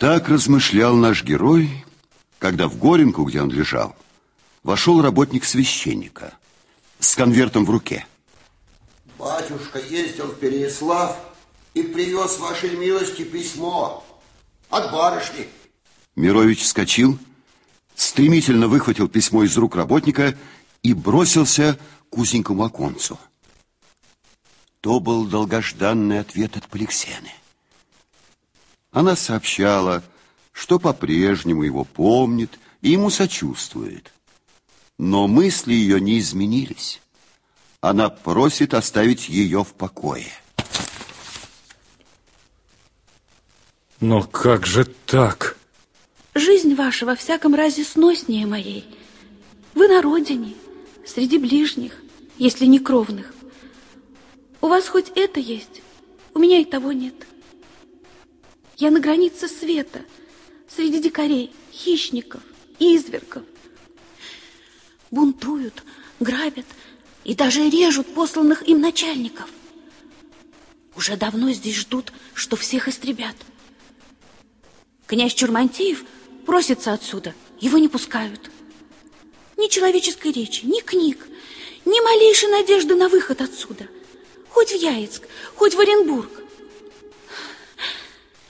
Так размышлял наш герой, когда в Горенку, где он лежал, вошел работник священника с конвертом в руке. Батюшка ездил в Переяслав и привез вашей милости письмо от барышни. Мирович вскочил, стремительно выхватил письмо из рук работника и бросился к узенькому оконцу. То был долгожданный ответ от Поликсены. Она сообщала, что по-прежнему его помнит и ему сочувствует. Но мысли ее не изменились. Она просит оставить ее в покое. Но как же так? Жизнь ваша во всяком разе сноснее моей. Вы на родине, среди ближних, если не кровных. У вас хоть это есть, у меня и того нет. Я на границе света, среди дикарей, хищников, извергов. Бунтуют, грабят и даже режут посланных им начальников. Уже давно здесь ждут, что всех истребят. Князь Чурмантиев просится отсюда, его не пускают. Ни человеческой речи, ни книг, ни малейшей надежды на выход отсюда – Хоть в Яицк, хоть в Оренбург.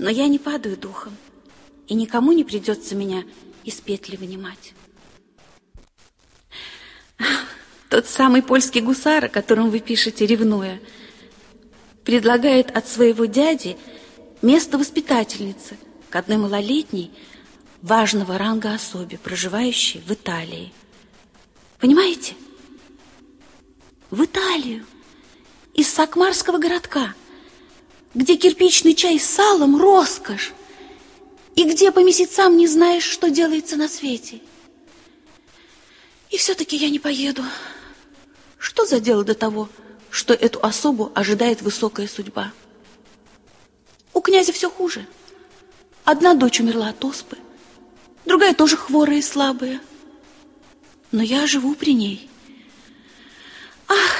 Но я не падаю духом, и никому не придется меня из петли вынимать. Тот самый польский гусар, о котором вы пишете, ревнуя, предлагает от своего дяди место воспитательницы к одной малолетней, важного ранга особе, проживающей в Италии. Понимаете? В Италию из Сакмарского городка, где кирпичный чай с салом – роскошь, и где по месяцам не знаешь, что делается на свете. И все-таки я не поеду. Что за дело до того, что эту особу ожидает высокая судьба? У князя все хуже. Одна дочь умерла от оспы, другая тоже хворая и слабая. Но я живу при ней. Ах,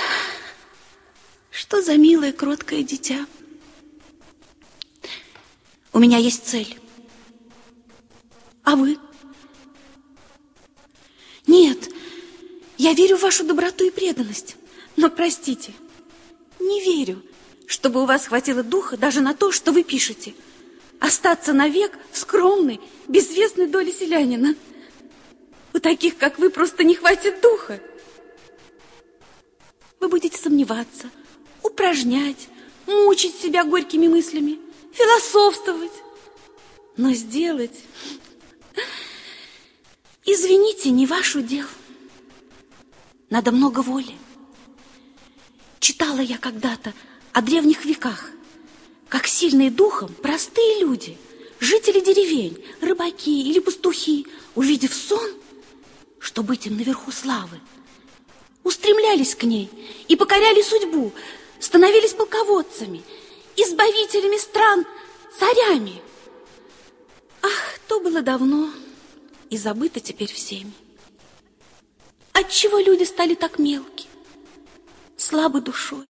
что за милое, кроткое дитя? У меня есть цель. А вы? Нет, я верю в вашу доброту и преданность. Но простите, не верю, чтобы у вас хватило духа даже на то, что вы пишете. Остаться навек в скромной, безвестной доле селянина. У таких, как вы, просто не хватит духа. Вы будете сомневаться, упражнять, мучить себя горькими мыслями, философствовать. Но сделать... Извините, не ваш удел. Надо много воли. Читала я когда-то о древних веках, как сильные духом простые люди, жители деревень, рыбаки или пастухи, увидев сон, что быть им наверху славы, устремлялись к ней и покоряли судьбу, становились полководцами, избавителями стран, царями. Ах, то было давно и забыто теперь всеми. Отчего люди стали так мелки, слабы душой?